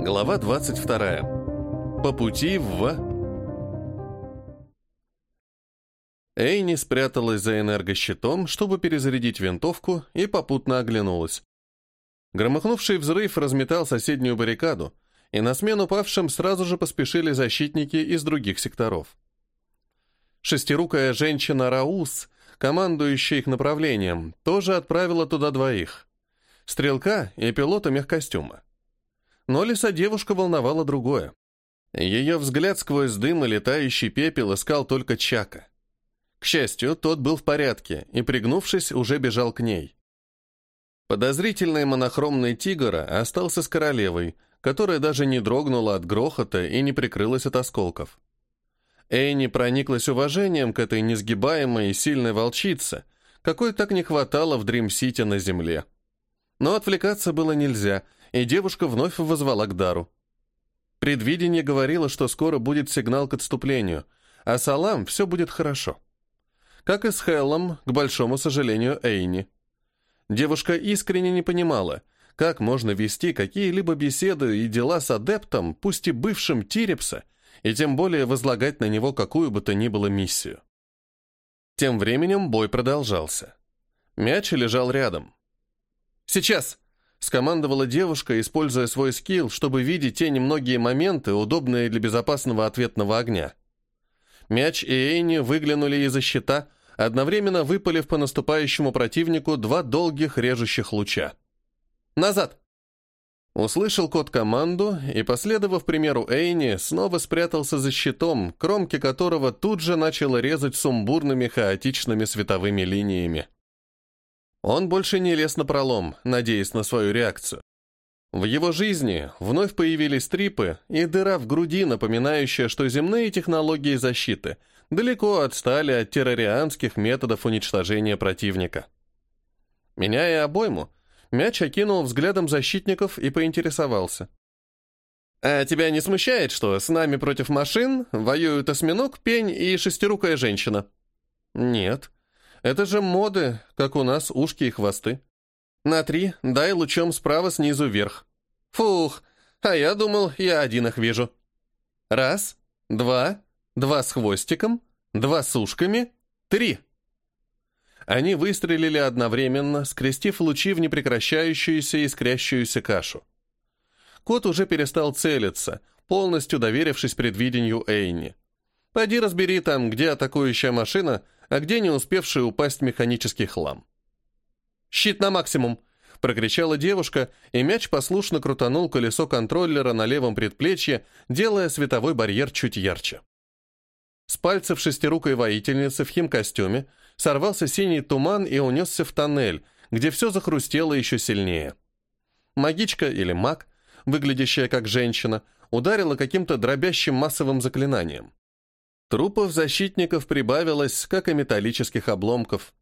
Глава 22. По пути в... Эйни спряталась за энергощитом, чтобы перезарядить винтовку, и попутно оглянулась. Громыхнувший взрыв разметал соседнюю баррикаду, и на смену павшим сразу же поспешили защитники из других секторов. Шестирукая женщина Раус, командующая их направлением, тоже отправила туда двоих. Стрелка и пилота мехкостюма. Но лиса девушка волновала другое. Ее взгляд сквозь дым и летающий пепел искал только Чака. К счастью, тот был в порядке и, пригнувшись, уже бежал к ней. Подозрительный монохромный тигр остался с королевой, которая даже не дрогнула от грохота и не прикрылась от осколков. Эйни прониклась уважением к этой несгибаемой и сильной волчице, какой так не хватало в Дрим-Сити на земле. Но отвлекаться было нельзя, и девушка вновь возвала к дару. Предвидение говорило, что скоро будет сигнал к отступлению, а Салам все будет хорошо. Как и с Хеллом, к большому сожалению, Эйни. Девушка искренне не понимала, как можно вести какие-либо беседы и дела с адептом, пусть и бывшим Тирепса, и тем более возлагать на него какую бы то ни было миссию. Тем временем бой продолжался. Мяч лежал рядом. «Сейчас!» — скомандовала девушка, используя свой скилл, чтобы видеть те немногие моменты, удобные для безопасного ответного огня. Мяч и Эйни выглянули из-за щита, одновременно выпалив по наступающему противнику два долгих режущих луча. «Назад!» Услышал код команду и, последовав примеру Эйни, снова спрятался за щитом, кромки которого тут же начало резать сумбурными хаотичными световыми линиями. Он больше не лез на пролом, надеясь на свою реакцию. В его жизни вновь появились трипы и дыра в груди, напоминающая, что земные технологии защиты далеко отстали от террорианских методов уничтожения противника. Меняя обойму, мяч окинул взглядом защитников и поинтересовался. «А тебя не смущает, что с нами против машин воюют осьминог, пень и шестирукая женщина?» «Нет. Это же моды, как у нас ушки и хвосты. На три дай лучом справа снизу вверх. Фух, а я думал, я один их вижу. Раз, два, два с хвостиком, два с ушками, три». Они выстрелили одновременно, скрестив лучи в непрекращающуюся искрящуюся кашу. Кот уже перестал целиться, полностью доверившись предвидению Эйни. Пойди разбери там, где атакующая машина, а где не успевший упасть механический хлам. «Щит на максимум!» — прокричала девушка, и мяч послушно крутанул колесо контроллера на левом предплечье, делая световой барьер чуть ярче. С пальцев шестирукой воительницы в химкостюме сорвался синий туман и унесся в тоннель, где все захрустело еще сильнее. Магичка или маг, выглядящая как женщина, ударила каким-то дробящим массовым заклинанием. Трупов защитников прибавилось, как и металлических обломков.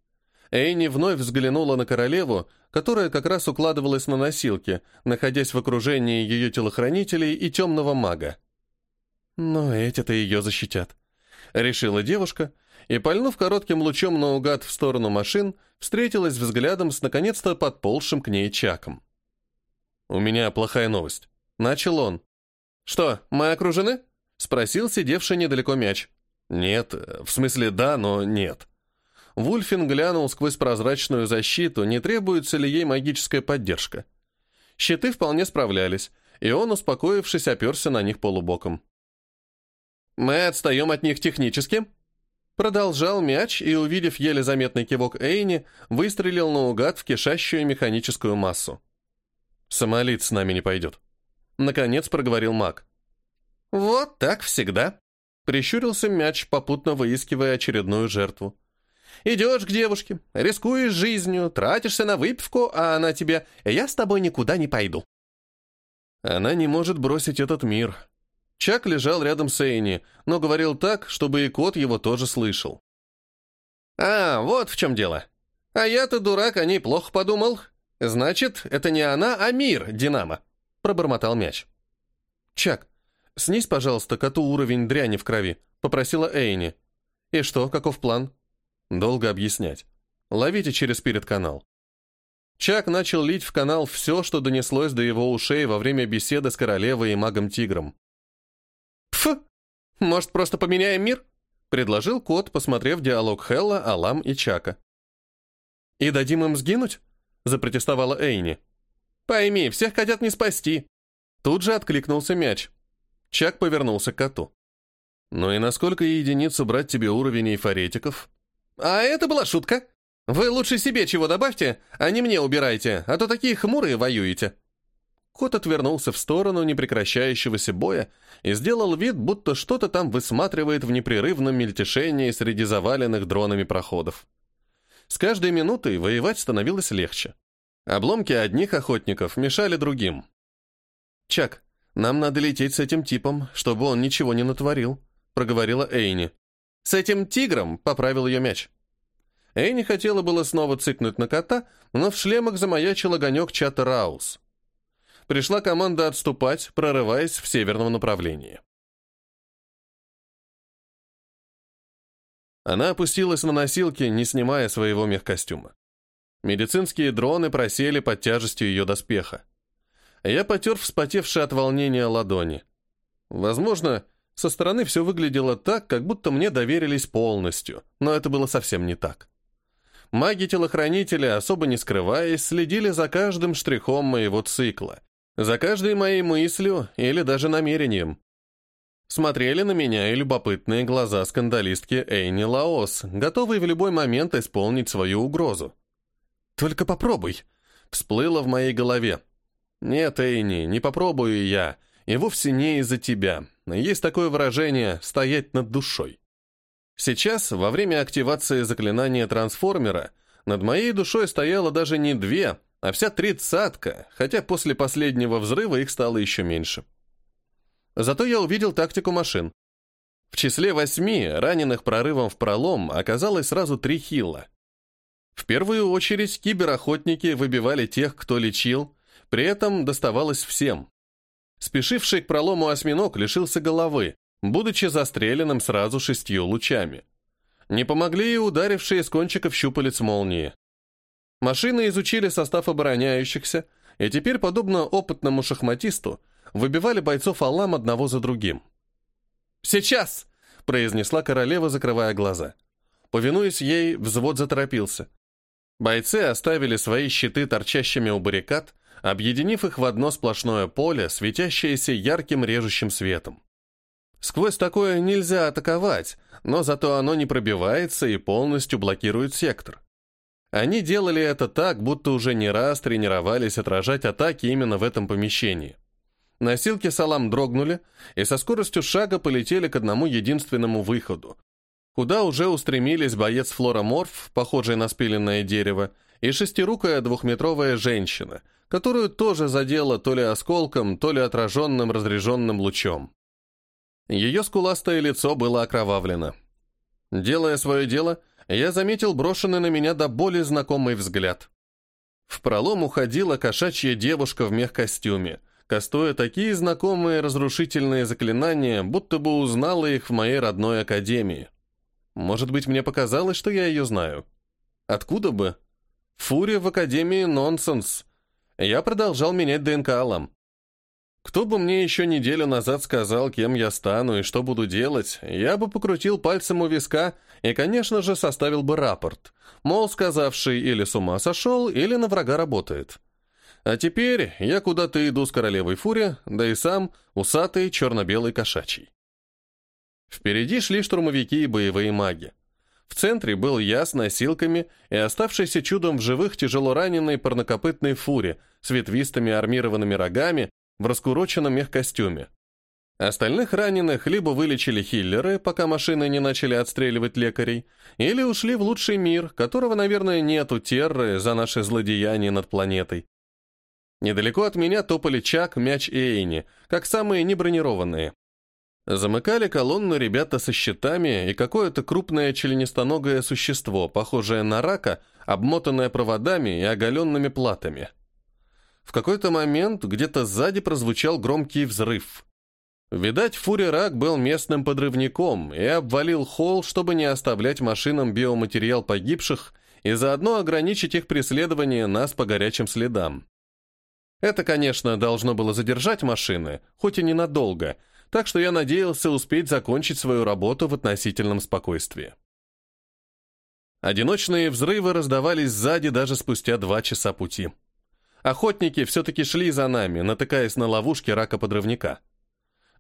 Эйни вновь взглянула на королеву, которая как раз укладывалась на носилки, находясь в окружении ее телохранителей и темного мага. «Но эти-то ее защитят», — решила девушка, — и, пальнув коротким лучом наугад в сторону машин, встретилась взглядом с наконец-то подползшим к ней Чаком. «У меня плохая новость», — начал он. «Что, мы окружены?» — спросил сидевший недалеко мяч. «Нет, в смысле да, но нет». Вульфин глянул сквозь прозрачную защиту, не требуется ли ей магическая поддержка. Щиты вполне справлялись, и он, успокоившись, оперся на них полубоком. «Мы отстаем от них технически?» Продолжал мяч и, увидев еле заметный кивок Эйни, выстрелил наугад в кишащую механическую массу. «Самолит с нами не пойдет», — наконец проговорил маг. «Вот так всегда», — прищурился мяч, попутно выискивая очередную жертву. «Идешь к девушке, рискуешь жизнью, тратишься на выпивку, а она тебе «я с тобой никуда не пойду». Она не может бросить этот мир, Чак лежал рядом с Эйни, но говорил так, чтобы и кот его тоже слышал. «А, вот в чем дело. А я-то, дурак, о ней плохо подумал. Значит, это не она, а мир, Динамо», — пробормотал мяч. «Чак, снизь, пожалуйста, коту уровень дряни в крови», — попросила Эйни. «И что, каков план?» «Долго объяснять. Ловите через спирит-канал». Чак начал лить в канал все, что донеслось до его ушей во время беседы с королевой и магом-тигром. «Пф! Может, просто поменяем мир?» — предложил кот, посмотрев диалог Хелла, Алам и Чака. «И дадим им сгинуть?» — запротестовала Эйни. «Пойми, всех хотят не спасти». Тут же откликнулся мяч. Чак повернулся к коту. «Ну и насколько единиц убрать тебе уровень эйфоретиков?» «А это была шутка. Вы лучше себе чего добавьте, а не мне убирайте, а то такие хмурые воюете». Кот отвернулся в сторону непрекращающегося боя и сделал вид, будто что-то там высматривает в непрерывном мельтешении среди заваленных дронами проходов. С каждой минутой воевать становилось легче. Обломки одних охотников мешали другим. «Чак, нам надо лететь с этим типом, чтобы он ничего не натворил», проговорила Эйни. «С этим тигром», — поправил ее мяч. Эйни хотела было снова цикнуть на кота, но в шлемах замаячил огонек чата Раус пришла команда отступать, прорываясь в северном направлении. Она опустилась на носилки, не снимая своего мехкостюма. Медицинские дроны просели под тяжестью ее доспеха. Я потер вспотевшие от волнения ладони. Возможно, со стороны все выглядело так, как будто мне доверились полностью, но это было совсем не так. Маги-телохранители, особо не скрываясь, следили за каждым штрихом моего цикла, за каждой моей мыслью или даже намерением. Смотрели на меня и любопытные глаза скандалистки Эйни Лаос, готовые в любой момент исполнить свою угрозу. «Только попробуй!» — всплыло в моей голове. «Нет, Эйни, не попробую я, и вовсе не из-за тебя. Есть такое выражение «стоять над душой». Сейчас, во время активации заклинания трансформера, над моей душой стояло даже не две, а вся тридцатка, хотя после последнего взрыва их стало еще меньше. Зато я увидел тактику машин. В числе восьми, раненых прорывом в пролом, оказалось сразу три хилла. В первую очередь киберохотники выбивали тех, кто лечил, при этом доставалось всем. Спешивший к пролому осьминог лишился головы, будучи застреленным сразу шестью лучами. Не помогли и ударившие с кончиков щупалец молнии. Машины изучили состав обороняющихся, и теперь, подобно опытному шахматисту, выбивали бойцов Аллам одного за другим. «Сейчас!» — произнесла королева, закрывая глаза. Повинуясь ей, взвод заторопился. Бойцы оставили свои щиты торчащими у баррикад, объединив их в одно сплошное поле, светящееся ярким режущим светом. Сквозь такое нельзя атаковать, но зато оно не пробивается и полностью блокирует сектор. Они делали это так, будто уже не раз тренировались отражать атаки именно в этом помещении. Носилки салам дрогнули и со скоростью шага полетели к одному единственному выходу, куда уже устремились боец флороморф, похожий на спиленное дерево, и шестирукая двухметровая женщина, которую тоже задело то ли осколком, то ли отраженным разряженным лучом. Ее скуластое лицо было окровавлено. Делая свое дело, я заметил брошенный на меня до боли знакомый взгляд. В пролом уходила кошачья девушка в мехкостюме, кастуя такие знакомые разрушительные заклинания, будто бы узнала их в моей родной академии. Может быть, мне показалось, что я ее знаю. Откуда бы? Фурия в академии нонсенс. Я продолжал менять ДНК Алам. Кто бы мне еще неделю назад сказал, кем я стану и что буду делать, я бы покрутил пальцем у виска и, конечно же, составил бы рапорт, мол, сказавший или с ума сошел, или на врага работает. А теперь я куда-то иду с королевой Фури, да и сам усатый черно-белый кошачий. Впереди шли штурмовики и боевые маги. В центре был я с носилками и оставшийся чудом в живых тяжело раненый парнокопытной фуре с ветвистыми армированными рогами в раскуроченном мехкостюме. Остальных раненых либо вылечили хиллеры, пока машины не начали отстреливать лекарей, или ушли в лучший мир, которого, наверное, нету терры за наши злодеяния над планетой. Недалеко от меня топали Чак, Мяч и Эйни, как самые небронированные. Замыкали колонну ребята со щитами и какое-то крупное членистоногое существо, похожее на рака, обмотанное проводами и оголенными платами. В какой-то момент где-то сзади прозвучал громкий взрыв. Видать, Фурирак был местным подрывником и обвалил холл, чтобы не оставлять машинам биоматериал погибших и заодно ограничить их преследование нас по горячим следам. Это, конечно, должно было задержать машины, хоть и ненадолго, так что я надеялся успеть закончить свою работу в относительном спокойствии. Одиночные взрывы раздавались сзади даже спустя два часа пути. Охотники все-таки шли за нами, натыкаясь на ловушки рака-подрывника.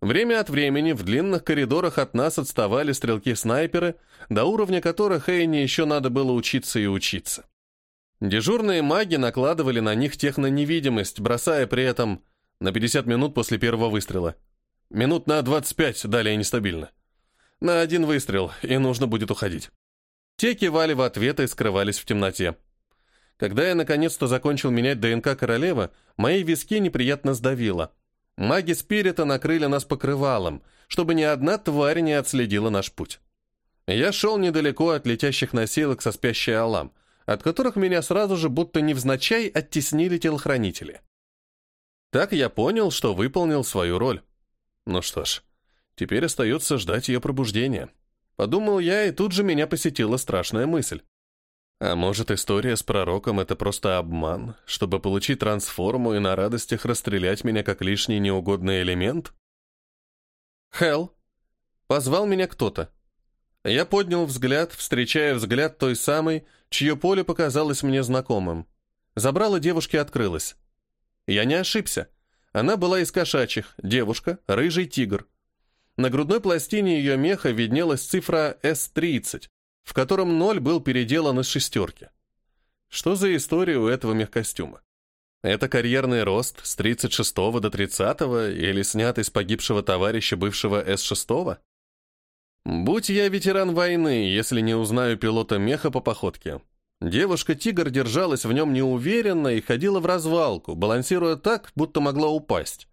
Время от времени в длинных коридорах от нас отставали стрелки-снайперы, до уровня которых Эйне еще надо было учиться и учиться. Дежурные маги накладывали на них техноневидимость, бросая при этом на 50 минут после первого выстрела. Минут на 25 далее нестабильно. На один выстрел, и нужно будет уходить. Те кивали в ответ и скрывались в темноте. Когда я наконец-то закончил менять ДНК королевы, мои виски неприятно сдавило – Маги спирита накрыли нас покрывалом, чтобы ни одна тварь не отследила наш путь. Я шел недалеко от летящих носилок со спящей Алам, от которых меня сразу же будто невзначай оттеснили телохранители. Так я понял, что выполнил свою роль. Ну что ж, теперь остается ждать ее пробуждения. Подумал я, и тут же меня посетила страшная мысль. А может, история с пророком — это просто обман, чтобы получить трансформу и на радостях расстрелять меня как лишний неугодный элемент? Хелл. Позвал меня кто-то. Я поднял взгляд, встречая взгляд той самой, чье поле показалось мне знакомым. Забрала девушки открылась. Я не ошибся. Она была из кошачьих, девушка, рыжий тигр. На грудной пластине ее меха виднелась цифра S30, в котором ноль был переделан из шестерки. Что за история у этого мехкостюма? Это карьерный рост с 36 до 30 или снятый с погибшего товарища бывшего С-6? Будь я ветеран войны, если не узнаю пилота меха по походке. Девушка-тигр держалась в нем неуверенно и ходила в развалку, балансируя так, будто могла упасть.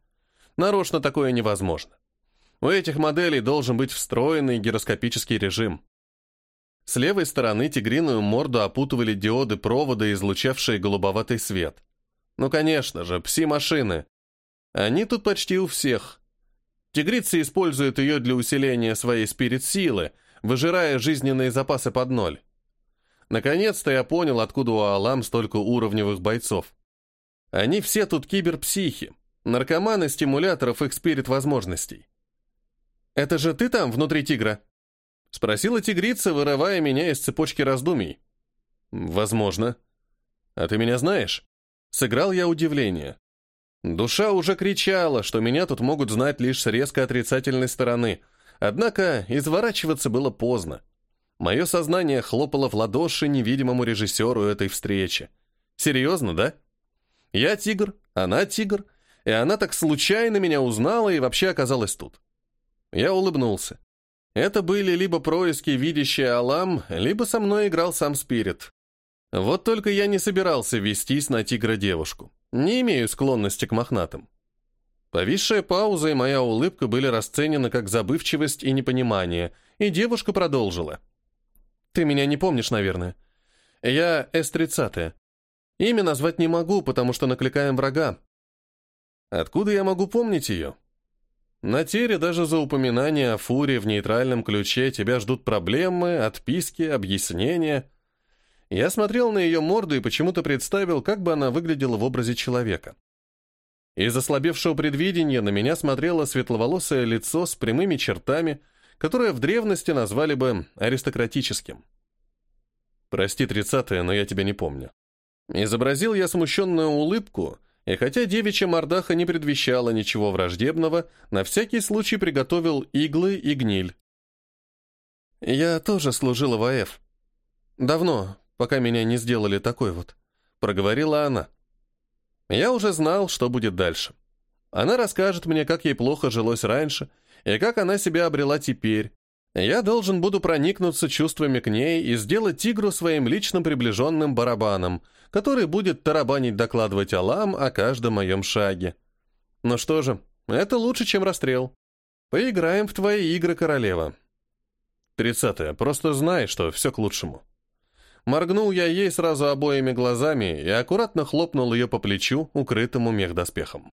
Нарочно такое невозможно. У этих моделей должен быть встроенный гироскопический режим. С левой стороны тигриную морду опутывали диоды провода, излучавшие голубоватый свет. Ну, конечно же, пси-машины. Они тут почти у всех. Тигрицы используют ее для усиления своей спирит-силы, выжирая жизненные запасы под ноль. Наконец-то я понял, откуда у Алам столько уровневых бойцов. Они все тут киберпсихи, наркоманы стимуляторов их спирит-возможностей. «Это же ты там, внутри тигра?» Спросила тигрица, вырывая меня из цепочки раздумий. «Возможно. А ты меня знаешь?» Сыграл я удивление. Душа уже кричала, что меня тут могут знать лишь с резко отрицательной стороны, однако изворачиваться было поздно. Мое сознание хлопало в ладоши невидимому режиссеру этой встречи. Серьезно, да? Я тигр, она тигр, и она так случайно меня узнала и вообще оказалась тут. Я улыбнулся. Это были либо происки видящий Алам, либо со мной играл сам Спирит. Вот только я не собирался вестись на тигра-девушку. Не имею склонности к мохнатым. Повисшая пауза и моя улыбка были расценены как забывчивость и непонимание, и девушка продолжила. «Ты меня не помнишь, наверное. Я С-30. Имя назвать не могу, потому что накликаем врага. Откуда я могу помнить ее? На Тере даже за упоминание о фуре в нейтральном ключе тебя ждут проблемы, отписки, объяснения. Я смотрел на ее морду и почему-то представил, как бы она выглядела в образе человека. Из ослабевшего предвидения на меня смотрело светловолосое лицо с прямыми чертами, которое в древности назвали бы аристократическим. «Прости, тридцатое, но я тебя не помню». Изобразил я смущенную улыбку — и хотя девичья мордаха не предвещала ничего враждебного, на всякий случай приготовил иглы и гниль. «Я тоже служила в АФ. Давно, пока меня не сделали такой вот», — проговорила она. Я уже знал, что будет дальше. Она расскажет мне, как ей плохо жилось раньше, и как она себя обрела теперь. Я должен буду проникнуться чувствами к ней и сделать тигру своим личным приближенным барабаном, который будет тарабанить докладывать Алам о каждом моем шаге. Ну что же, это лучше, чем расстрел. Поиграем в твои игры, королева. Тридцатое. Просто знай, что все к лучшему. Моргнул я ей сразу обоими глазами и аккуратно хлопнул ее по плечу, укрытому мехдоспехом.